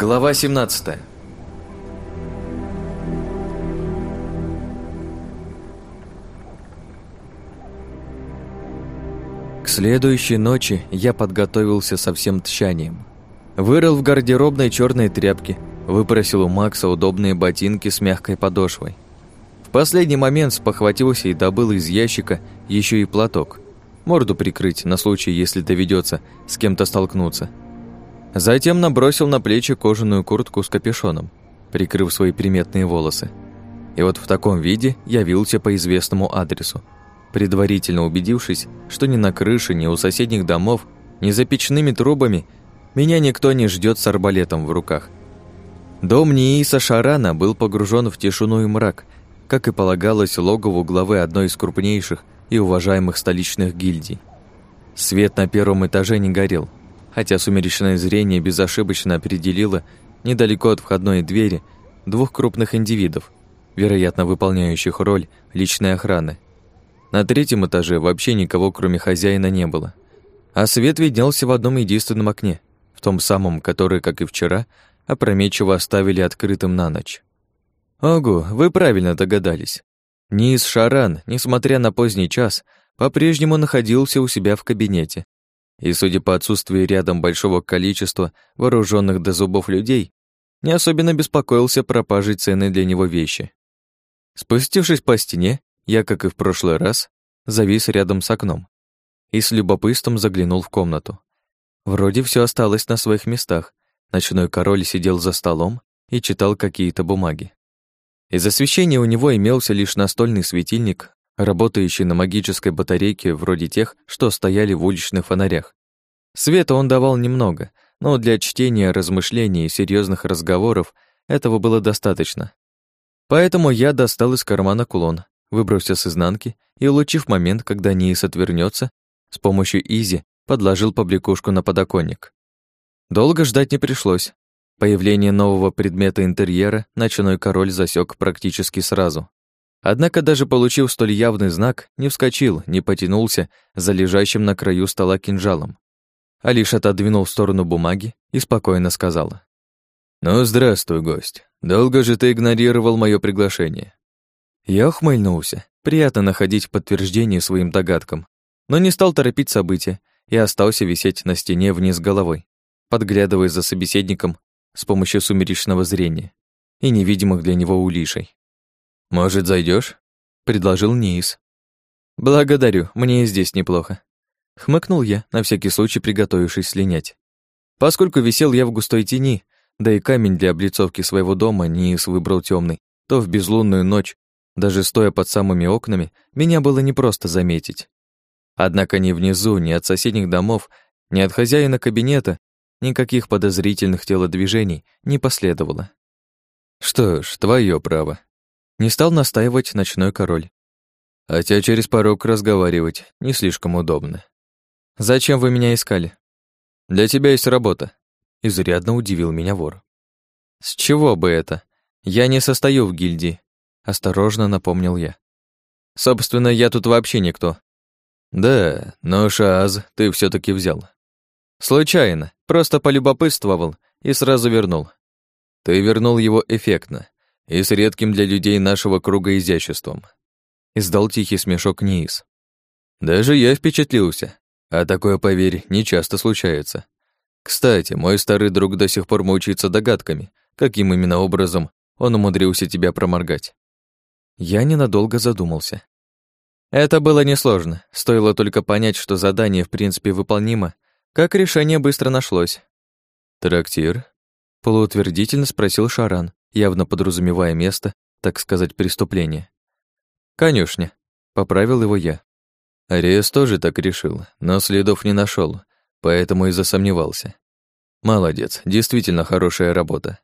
Глава 17 К следующей ночи я подготовился со всем тщанием. Вырыл в гардеробной черные тряпки, выпросил у Макса удобные ботинки с мягкой подошвой. В последний момент спохватился и добыл из ящика еще и платок. Морду прикрыть на случай, если доведется с кем-то столкнуться. Затем набросил на плечи кожаную куртку с капюшоном, прикрыв свои приметные волосы. И вот в таком виде явился по известному адресу, предварительно убедившись, что ни на крыше, ни у соседних домов, ни за печными трубами меня никто не ждет с арбалетом в руках. Дом Нииса Шарана был погружен в тишину и мрак, как и полагалось логову главы одной из крупнейших и уважаемых столичных гильдий. Свет на первом этаже не горел, хотя сумеречное зрение безошибочно определило недалеко от входной двери двух крупных индивидов, вероятно, выполняющих роль личной охраны. На третьем этаже вообще никого, кроме хозяина, не было. А свет виднелся в одном единственном окне, в том самом, который, как и вчера, опрометчиво оставили открытым на ночь. Ого, вы правильно догадались. Низ Шаран, несмотря на поздний час, по-прежнему находился у себя в кабинете. И, судя по отсутствию рядом большого количества вооруженных до зубов людей, не особенно беспокоился пропажей цены для него вещи. Спустившись по стене, я, как и в прошлый раз, завис рядом с окном и с любопытством заглянул в комнату. Вроде все осталось на своих местах. Ночной король сидел за столом и читал какие-то бумаги. Из освещения у него имелся лишь настольный светильник, работающий на магической батарейке вроде тех, что стояли в уличных фонарях. Света он давал немного, но для чтения, размышлений и серьезных разговоров этого было достаточно. Поэтому я достал из кармана кулон, выбрался с изнанки и, улучив момент, когда Ниис отвернется, с помощью Изи подложил побрякушку на подоконник. Долго ждать не пришлось. Появление нового предмета интерьера ночной король засек практически сразу. Однако даже получив столь явный знак, не вскочил, не потянулся за лежащим на краю стола кинжалом, а лишь отодвинул в сторону бумаги и спокойно сказал. «Ну, здравствуй, гость. Долго же ты игнорировал мое приглашение?» Я ухмыльнулся. Приятно находить подтверждение своим догадкам, но не стал торопить события и остался висеть на стене вниз головой, подглядывая за собеседником с помощью сумеречного зрения и невидимых для него улишей. «Может, зайдешь? предложил Ниис. «Благодарю, мне и здесь неплохо». Хмыкнул я, на всякий случай приготовившись слинять. Поскольку висел я в густой тени, да и камень для облицовки своего дома Ниис выбрал темный, то в безлунную ночь, даже стоя под самыми окнами, меня было непросто заметить. Однако ни внизу, ни от соседних домов, ни от хозяина кабинета никаких подозрительных телодвижений не последовало. Что ж, твое право. Не стал настаивать ночной король. Хотя через порог разговаривать не слишком удобно. Зачем вы меня искали? Для тебя есть работа. Изрядно удивил меня вор. С чего бы это? Я не состою в гильдии, осторожно напомнил я. Собственно, я тут вообще никто. Да, но Шааз ты все таки взял. Случайно, просто полюбопытствовал и сразу вернул. Ты вернул его эффектно и с редким для людей нашего круга изяществом. Издал тихий смешок Ниис. Даже я впечатлился, а такое, поверь, не часто случается. Кстати, мой старый друг до сих пор мучается догадками, каким именно образом он умудрился тебя проморгать. Я ненадолго задумался. Это было несложно, стоило только понять, что задание в принципе выполнимо, как решение быстро нашлось. «Трактир?» — полуутвердительно спросил Шаран, явно подразумевая место, так сказать, преступления. «Конюшня», — поправил его я. Ариес тоже так решил, но следов не нашел, поэтому и засомневался. «Молодец, действительно хорошая работа.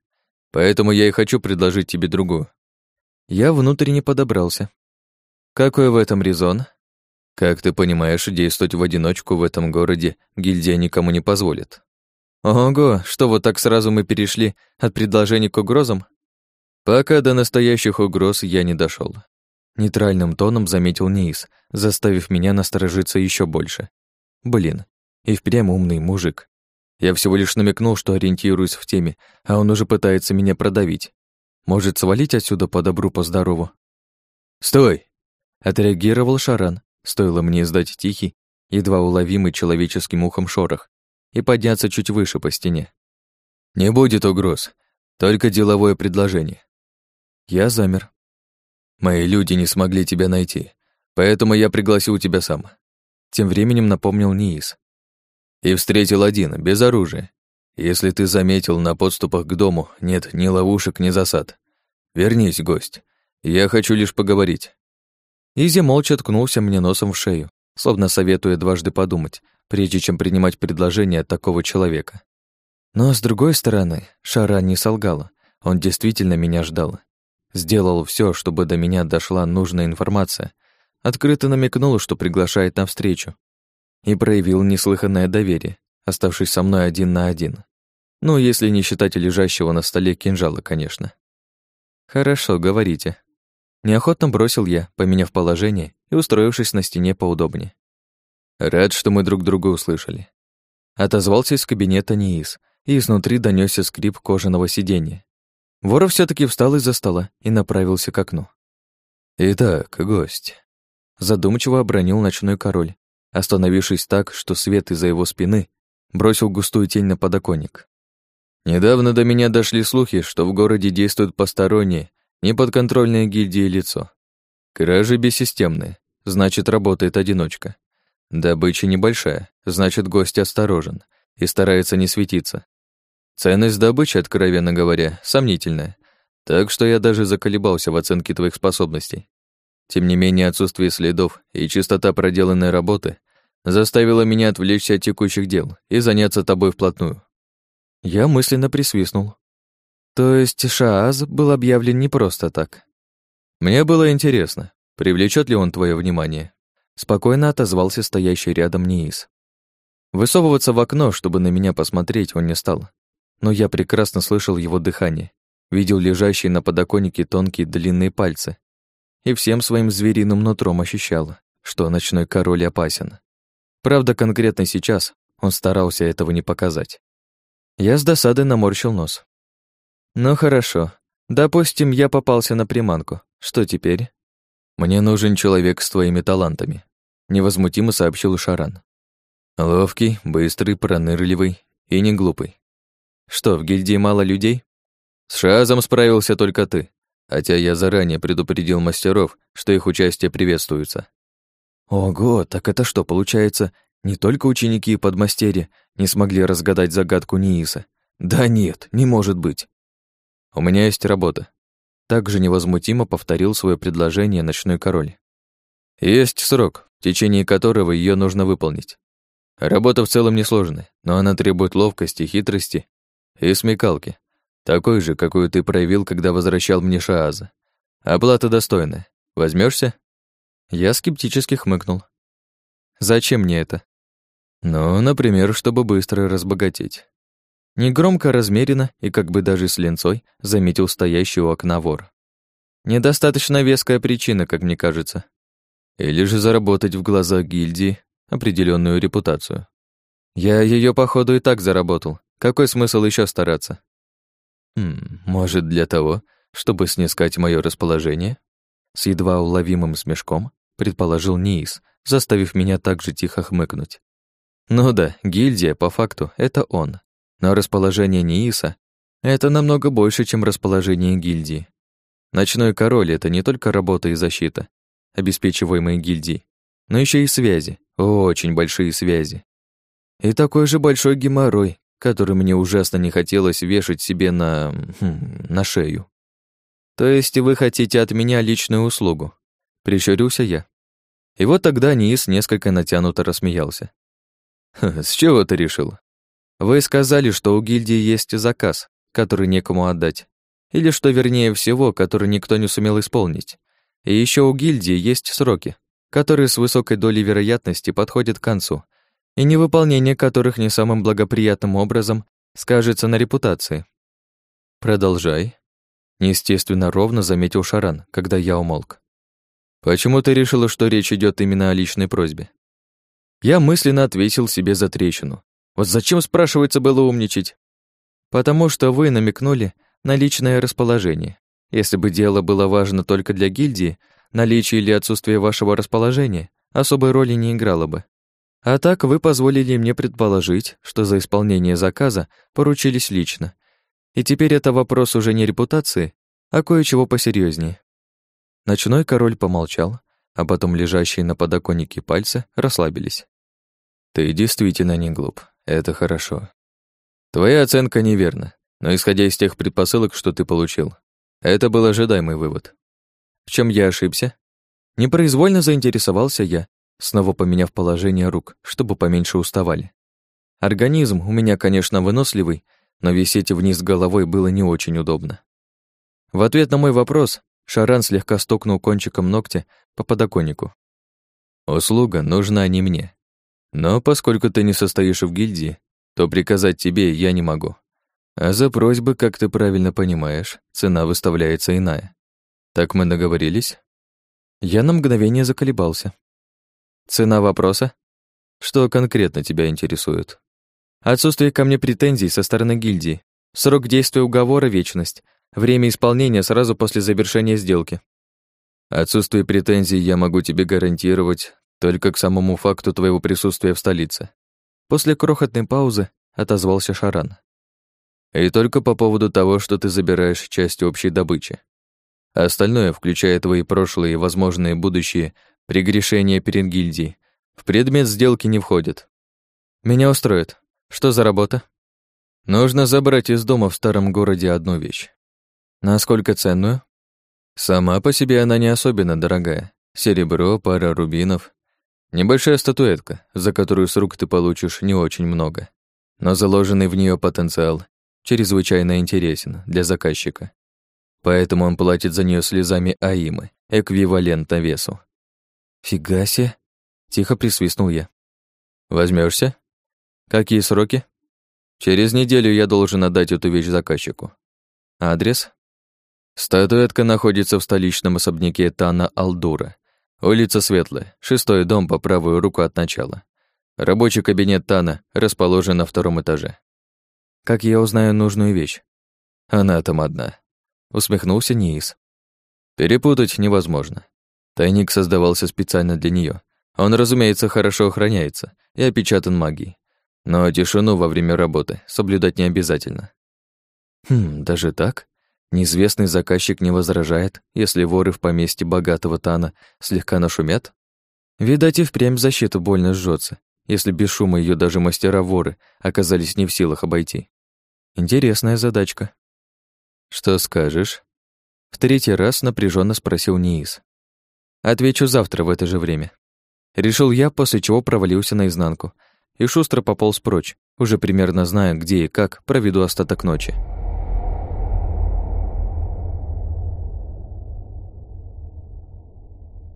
Поэтому я и хочу предложить тебе другую». Я внутренне подобрался, какой в этом резон? Как ты понимаешь, действовать в одиночку в этом городе гильдия никому не позволит. Ого, что вот так сразу мы перешли от предложений к угрозам? Пока до настоящих угроз я не дошел. Нейтральным тоном заметил Ниис, заставив меня насторожиться еще больше. Блин, и впрямь умный мужик. Я всего лишь намекнул, что ориентируюсь в теме, а он уже пытается меня продавить. Может, свалить отсюда по добру, по здорову? «Стой!» — отреагировал Шаран. Стоило мне издать тихий, едва уловимый человеческим ухом шорох и подняться чуть выше по стене. «Не будет угроз, только деловое предложение». Я замер. «Мои люди не смогли тебя найти, поэтому я пригласил тебя сам». Тем временем напомнил Ниис. «И встретил один, без оружия. Если ты заметил, на подступах к дому нет ни ловушек, ни засад. Вернись, гость. Я хочу лишь поговорить». Изи молча ткнулся мне носом в шею, словно советуя дважды подумать, прежде чем принимать предложение от такого человека. Но, с другой стороны, Шара не солгала. Он действительно меня ждал. Сделал все, чтобы до меня дошла нужная информация. Открыто намекнул, что приглашает на встречу. И проявил неслыханное доверие, оставшись со мной один на один. Ну, если не считать лежащего на столе кинжала, конечно. «Хорошо, говорите». Неохотно бросил я, поменяв положение и устроившись на стене поудобнее. Рад, что мы друг друга услышали. Отозвался из кабинета Ниис, и изнутри донёсся скрип кожаного сиденья. Воров все таки встал из-за стола и направился к окну. «Итак, гость», — задумчиво обронил ночной король, остановившись так, что свет из-за его спины бросил густую тень на подоконник. «Недавно до меня дошли слухи, что в городе действует постороннее, неподконтрольное гильдии лицо. Кражи бессистемные, значит, работает одиночка. Добыча небольшая, значит, гость осторожен и старается не светиться. Ценность добычи, откровенно говоря, сомнительная, так что я даже заколебался в оценке твоих способностей. Тем не менее, отсутствие следов и чистота проделанной работы заставило меня отвлечься от текущих дел и заняться тобой вплотную. Я мысленно присвистнул. То есть Шааз был объявлен не просто так. Мне было интересно, привлечет ли он твое внимание. Спокойно отозвался стоящий рядом Ниис. Высовываться в окно, чтобы на меня посмотреть, он не стал. Но я прекрасно слышал его дыхание, видел лежащие на подоконнике тонкие длинные пальцы и всем своим звериным нутром ощущал, что ночной король опасен. Правда, конкретно сейчас он старался этого не показать. Я с досадой наморщил нос. Ну хорошо. Допустим, я попался на приманку. Что теперь? «Мне нужен человек с твоими талантами», — невозмутимо сообщил Шаран. «Ловкий, быстрый, пронырливый и не глупый. Что, в гильдии мало людей? С Шазом справился только ты, хотя я заранее предупредил мастеров, что их участие приветствуется». «Ого, так это что, получается, не только ученики и подмастерья не смогли разгадать загадку Нииса? Да нет, не может быть. У меня есть работа, также невозмутимо повторил свое предложение ночной король. Есть срок, в течение которого ее нужно выполнить. Работа в целом несложная, но она требует ловкости, хитрости и смекалки, такой же, какую ты проявил, когда возвращал мне Шааза. Оплата достойная. Возьмешься? Я скептически хмыкнул. Зачем мне это? Ну, например, чтобы быстро разбогатеть. Негромко, размеренно и как бы даже с ленцой заметил стоящий у окна вор. Недостаточно веская причина, как мне кажется. Или же заработать в глазах гильдии определенную репутацию. Я ее походу и так заработал. Какой смысл еще стараться? Хм, может, для того, чтобы снискать мое расположение? С едва уловимым смешком предположил Ниис, заставив меня также тихо хмыкнуть. Ну да, гильдия, по факту, это он. Но расположение Нииса — это намного больше, чем расположение гильдии. Ночной король — это не только работа и защита, обеспечиваемые гильдией, но еще и связи, очень большие связи. И такой же большой геморрой, который мне ужасно не хотелось вешать себе на... Хм, на шею. То есть вы хотите от меня личную услугу? Прищурился я. И вот тогда Ниис несколько натянуто рассмеялся. «С чего ты решил?» Вы сказали, что у гильдии есть заказ, который некому отдать. Или что, вернее всего, который никто не сумел исполнить. И еще у гильдии есть сроки, которые с высокой долей вероятности подходят к концу, и невыполнение которых не самым благоприятным образом скажется на репутации. Продолжай. Неестественно ровно заметил Шаран, когда я умолк. Почему ты решила, что речь идет именно о личной просьбе? Я мысленно ответил себе за трещину, Вот зачем, спрашивается, было умничать? Потому что вы намекнули на личное расположение. Если бы дело было важно только для гильдии, наличие или отсутствие вашего расположения особой роли не играло бы. А так вы позволили мне предположить, что за исполнение заказа поручились лично. И теперь это вопрос уже не репутации, а кое-чего посерьезнее. Ночной король помолчал, а потом лежащие на подоконнике пальцы расслабились. «Ты действительно не глуп. Это хорошо. Твоя оценка неверна, но исходя из тех предпосылок, что ты получил, это был ожидаемый вывод. В чем я ошибся? Непроизвольно заинтересовался я, снова поменяв положение рук, чтобы поменьше уставали. Организм у меня, конечно, выносливый, но висеть вниз головой было не очень удобно. В ответ на мой вопрос Шаран слегка стукнул кончиком ногтя по подоконнику. «Услуга нужна не мне. Но поскольку ты не состоишь в гильдии, то приказать тебе я не могу. А за просьбы, как ты правильно понимаешь, цена выставляется иная. Так мы договорились?» Я на мгновение заколебался. «Цена вопроса? Что конкретно тебя интересует?» «Отсутствие ко мне претензий со стороны гильдии. Срок действия уговора — вечность. Время исполнения сразу после завершения сделки». «Отсутствие претензий я могу тебе гарантировать только к самому факту твоего присутствия в столице. После крохотной паузы отозвался Шаран. И только по поводу того, что ты забираешь часть общей добычи. Остальное, включая твои прошлые и возможные будущие прегрешения перед гильдией, в предмет сделки не входит. Меня устроит. Что за работа? Нужно забрать из дома в старом городе одну вещь. Насколько ценную? Сама по себе она не особенно дорогая. Серебро, пара рубинов, Небольшая статуэтка, за которую с рук ты получишь не очень много, но заложенный в нее потенциал чрезвычайно интересен для заказчика. Поэтому он платит за нее слезами Аимы, эквивалентно весу. «Фига себе!» — тихо присвистнул я. Возьмешься? Какие сроки?» «Через неделю я должен отдать эту вещь заказчику. Адрес?» Статуэтка находится в столичном особняке Тана Алдура, Улица Светлая, шестой дом по правую руку от начала. Рабочий кабинет Тана расположен на втором этаже. Как я узнаю нужную вещь? Она там одна. Усмехнулся Ниис. Перепутать невозможно. Тайник создавался специально для нее. Он, разумеется, хорошо охраняется и опечатан магией. Но тишину во время работы соблюдать не обязательно. Хм, даже так? Неизвестный заказчик не возражает, если воры в поместье богатого Тана слегка нашумят? Видать, и впрямь защита больно жжется, если без шума ее даже мастера-воры оказались не в силах обойти. Интересная задачка. Что скажешь? В третий раз напряженно спросил Ниис. Отвечу завтра в это же время. Решил я, после чего провалился наизнанку и шустро пополз прочь, уже примерно зная, где и как проведу остаток ночи.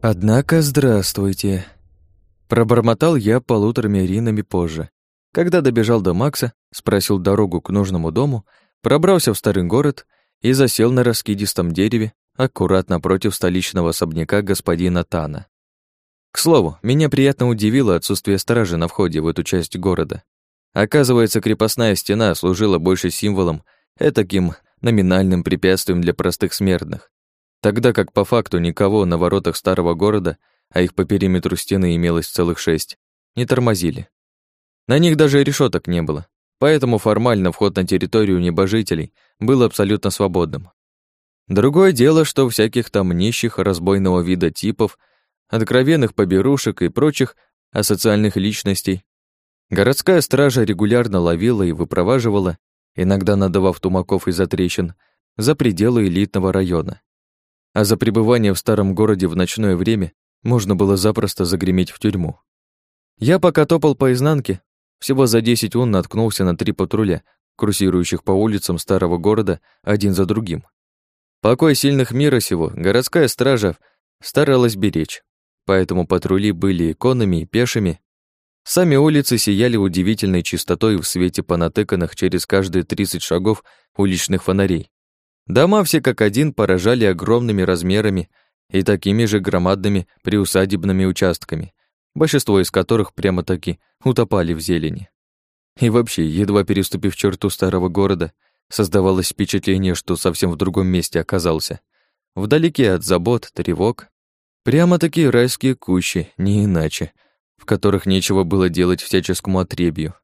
Однако, здравствуйте. Пробормотал я полуторами ринами позже. Когда добежал до Макса, спросил дорогу к нужному дому, пробрался в старый город и засел на раскидистом дереве, аккуратно против столичного особняка господина Тана. К слову, меня приятно удивило отсутствие стражи на входе в эту часть города. Оказывается, крепостная стена служила больше символом, этаким номинальным препятствием для простых смертных, Тогда как по факту никого на воротах старого города, а их по периметру стены имелось целых шесть, не тормозили. На них даже решеток не было, поэтому формально вход на территорию небожителей был абсолютно свободным. Другое дело, что всяких там нищих разбойного вида типов, откровенных поберушек и прочих асоциальных личностей городская стража регулярно ловила и выпроваживала, иногда надавав тумаков из-за трещин, за пределы элитного района а за пребывание в старом городе в ночное время можно было запросто загреметь в тюрьму. Я пока топал по изнанке, всего за десять он наткнулся на три патруля, курсирующих по улицам старого города один за другим. Покой сильных мира сего городская стража старалась беречь, поэтому патрули были конными и пешими. Сами улицы сияли удивительной чистотой в свете понатыканных через каждые 30 шагов уличных фонарей. Дома все как один поражали огромными размерами и такими же громадными приусадебными участками, большинство из которых прямо-таки утопали в зелени. И вообще, едва переступив черту старого города, создавалось впечатление, что совсем в другом месте оказался. Вдалеке от забот, тревог. Прямо такие райские кущи, не иначе, в которых нечего было делать всяческому отребью.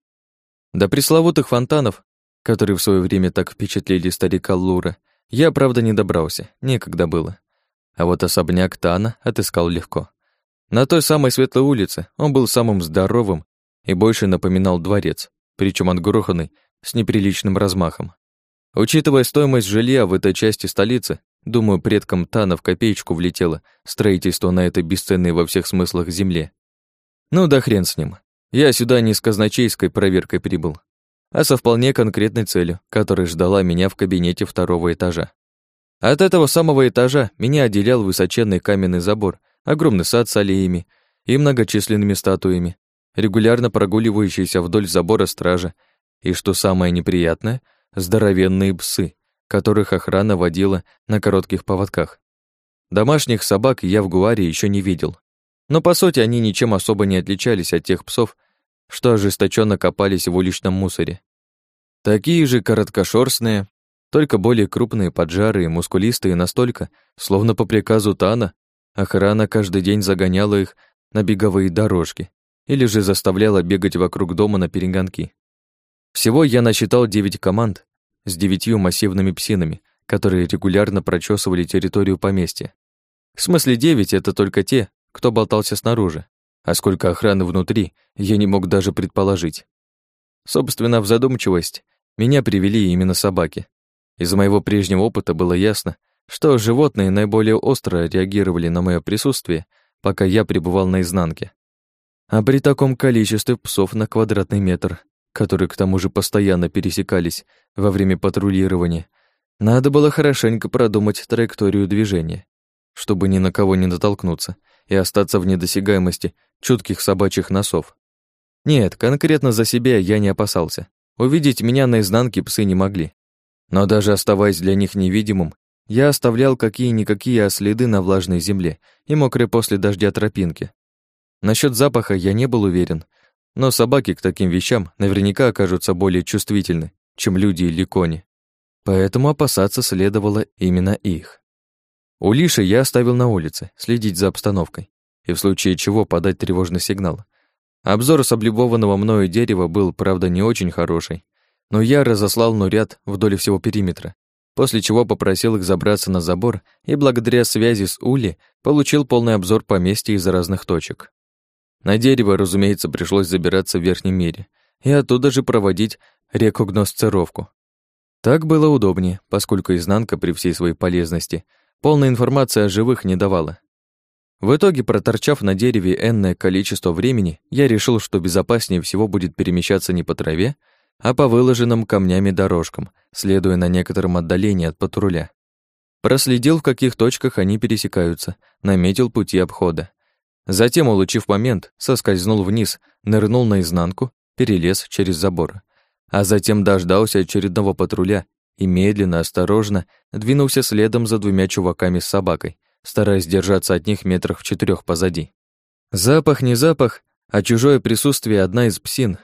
До пресловутых фонтанов, которые в свое время так впечатлили старика Лура, я, правда, не добрался, некогда было. А вот особняк Тана отыскал легко. На той самой светлой улице он был самым здоровым и больше напоминал дворец, причем отгроханный с неприличным размахом. Учитывая стоимость жилья в этой части столицы, думаю, предкам Тана в копеечку влетело строительство на этой бесценной во всех смыслах земле. Ну да хрен с ним. Я сюда не с казначейской проверкой прибыл, а со вполне конкретной целью, которая ждала меня в кабинете второго этажа. От этого самого этажа меня отделял высоченный каменный забор, огромный сад с аллеями и многочисленными статуями, регулярно прогуливающиеся вдоль забора стража, и, что самое неприятное, здоровенные псы, которых охрана водила на коротких поводках. Домашних собак я в Гуаре еще не видел, но по сути они ничем особо не отличались от тех псов, что ожесточенно копались в уличном мусоре. Такие же короткошерстные, только более крупные, поджарые, мускулистые настолько, словно по приказу Тана, охрана каждый день загоняла их на беговые дорожки или же заставляла бегать вокруг дома на перегонки. Всего я насчитал девять команд с девятью массивными псинами, которые регулярно прочесывали территорию поместья. В смысле девять — это только те, кто болтался снаружи, а сколько охраны внутри, я не мог даже предположить. Собственно, в задумчивость меня привели именно собаки, из моего прежнего опыта было ясно, что животные наиболее остро реагировали на мое присутствие, пока я пребывал на изнанке. А при таком количестве псов на квадратный метр, которые к тому же постоянно пересекались во время патрулирования, надо было хорошенько продумать траекторию движения, чтобы ни на кого не натолкнуться и остаться в недосягаемости чутких собачьих носов. Нет, конкретно за себя я не опасался. Увидеть меня на изнанке псы не могли. Но даже оставаясь для них невидимым, я оставлял какие-никакие следы на влажной земле и мокрой после дождя тропинки. Насчет запаха я не был уверен, но собаки к таким вещам наверняка окажутся более чувствительны, чем люди или кони. Поэтому опасаться следовало именно их. У Лиши я оставил на улице, следить за обстановкой, и в случае чего подать тревожный сигнал. Обзор с облюбованного мною дерева был, правда, не очень хороший, но я разослал нурят вдоль всего периметра, после чего попросил их забраться на забор и благодаря связи с Ули получил полный обзор поместья из разных точек. На дерево, разумеется, пришлось забираться в верхнем мире и оттуда же проводить рекогносцировку. Так было удобнее, поскольку изнанка при всей своей полезности полной информации о живых не давала. В итоге, проторчав на дереве энное количество времени, я решил, что безопаснее всего будет перемещаться не по траве, а по выложенным камнями дорожкам, следуя на некотором отдалении от патруля. Проследил, в каких точках они пересекаются, наметил пути обхода. Затем, улучив момент, соскользнул вниз, нырнул наизнанку, перелез через забор. А затем дождался очередного патруля и медленно, осторожно двинулся следом за двумя чуваками с собакой, стараясь держаться от них метрах в четырех позади. Запах не запах, а чужое присутствие одна из псин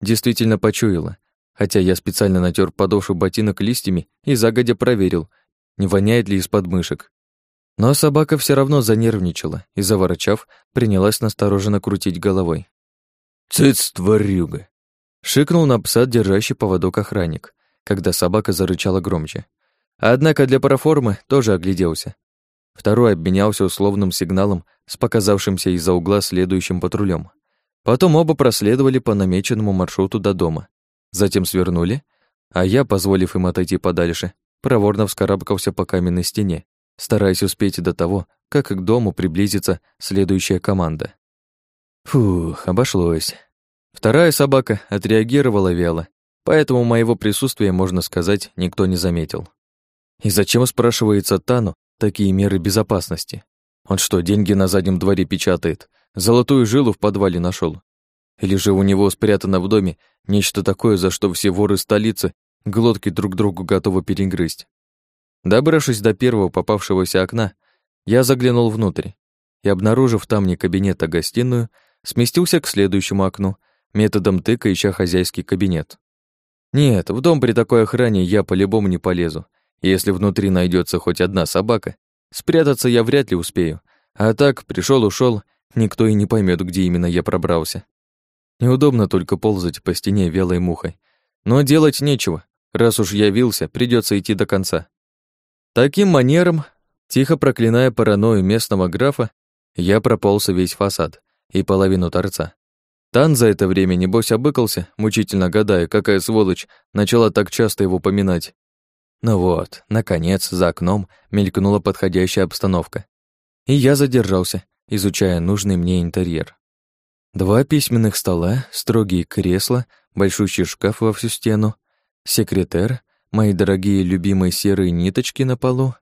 действительно почуяла, хотя я специально натер подошву ботинок листьями и загодя проверил, не воняет ли из подмышек. Но собака все равно занервничала и, заворочав, принялась настороженно крутить головой. «Цыц, тварюга!» Шикнул на пса, держащий поводок охранник, когда собака зарычала громче. Однако для проформы тоже огляделся. Второй обменялся условным сигналом с показавшимся из-за угла следующим патрулем. Потом оба проследовали по намеченному маршруту до дома. Затем свернули, а я, позволив им отойти подальше, проворно вскарабкался по каменной стене, стараясь успеть до того, как к дому приблизится следующая команда. Фух, обошлось. Вторая собака отреагировала вяло, поэтому моего присутствия, можно сказать, никто не заметил. И зачем, спрашивается Тану, такие меры безопасности? Он что, деньги на заднем дворе печатает? Золотую жилу в подвале нашел. Или же у него спрятано в доме нечто такое, за что все воры столицы глотки друг другу готовы перегрызть. Добравшись до первого попавшегося окна, я заглянул внутрь и, обнаружив там не кабинет, а гостиную, сместился к следующему окну, методом тыка ища хозяйский кабинет. Нет, в дом при такой охране я по-любому не полезу. Если внутри найдется хоть одна собака, спрятаться я вряд ли успею. А так, пришел ушел никто и не поймет, где именно я пробрался. Неудобно только ползать по стене велой мухой. Но делать нечего. Раз уж явился, придется идти до конца. Таким манером, тихо проклиная паранойю местного графа, я прополз весь фасад и половину торца. Тан за это время, небось, обыкался, мучительно гадая, какая сволочь начала так часто его поминать. Ну вот, наконец, за окном мелькнула подходящая обстановка. И я задержался, изучая нужный мне интерьер. Два письменных стола, строгие кресла, большущий шкаф во всю стену, секретер, мои дорогие любимые серые ниточки на полу.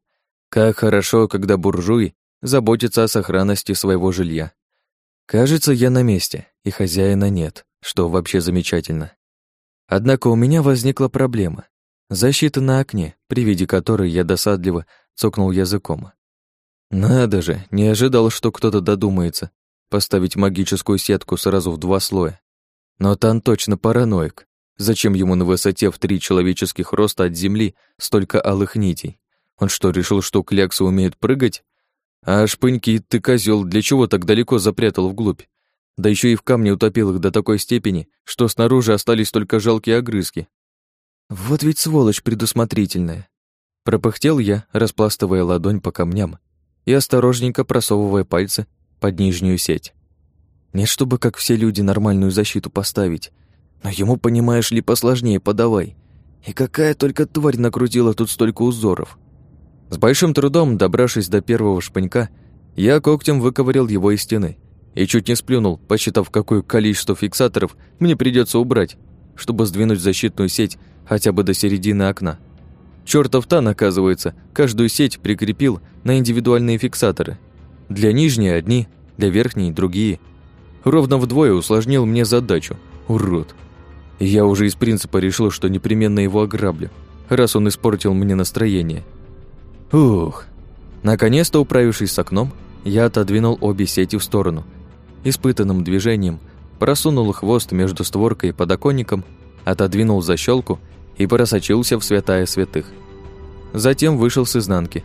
Как хорошо, когда буржуй заботится о сохранности своего жилья. Кажется, я на месте, и хозяина нет, что вообще замечательно. Однако у меня возникла проблема. Защита на окне, при виде которой я досадливо цокнул языком. Надо же, не ожидал, что кто-то додумается поставить магическую сетку сразу в два слоя. Но Тан точно параноик. Зачем ему на высоте в три человеческих роста от земли столько алых нитей? Он что, решил, что кляксы умеют прыгать? А шпыньки ты, козел, для чего так далеко запрятал вглубь? Да еще и в камне утопил их до такой степени, что снаружи остались только жалкие огрызки. Вот ведь сволочь предусмотрительная. Пропыхтел я, распластывая ладонь по камням и осторожненько просовывая пальцы под нижнюю сеть. Не чтобы как все люди нормальную защиту поставить, но ему, понимаешь ли, посложнее подавай. И какая только тварь накрутила тут столько узоров. С большим трудом, добравшись до первого шпынька, я когтем выковырял его из стены и чуть не сплюнул, посчитав, какое количество фиксаторов мне придется убрать, чтобы сдвинуть защитную сеть хотя бы до середины окна. Чёртов тан, оказывается, каждую сеть прикрепил на индивидуальные фиксаторы. Для нижней одни, для верхней другие. Ровно вдвое усложнил мне задачу. Урод. Я уже из принципа решил, что непременно его ограблю, раз он испортил мне настроение. Ух. Наконец-то, управившись с окном, я отодвинул обе сети в сторону. Испытанным движением просунул хвост между створкой и подоконником, отодвинул защелку и просочился в святая святых. Затем вышел с изнанки.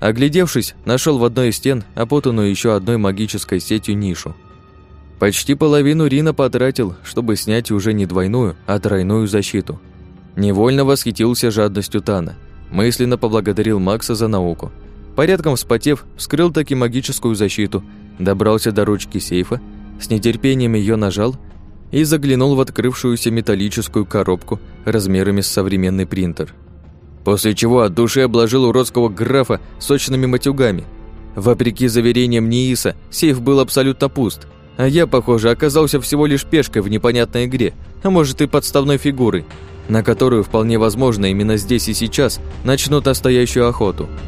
Оглядевшись, нашел в одной из стен опутанную еще одной магической сетью нишу. Почти половину Рина потратил, чтобы снять уже не двойную, а тройную защиту. Невольно восхитился жадностью Тана. Мысленно поблагодарил Макса за науку. Порядком вспотев, вскрыл таки магическую защиту, добрался до ручки сейфа, с нетерпением ее нажал и заглянул в открывшуюся металлическую коробку размерами с современный принтер. После чего от души обложил уродского графа сочными матюгами. Вопреки заверениям Нииса, сейф был абсолютно пуст, а я, похоже, оказался всего лишь пешкой в непонятной игре, а может и подставной фигурой, на которую, вполне возможно, именно здесь и сейчас начнут настоящую охоту –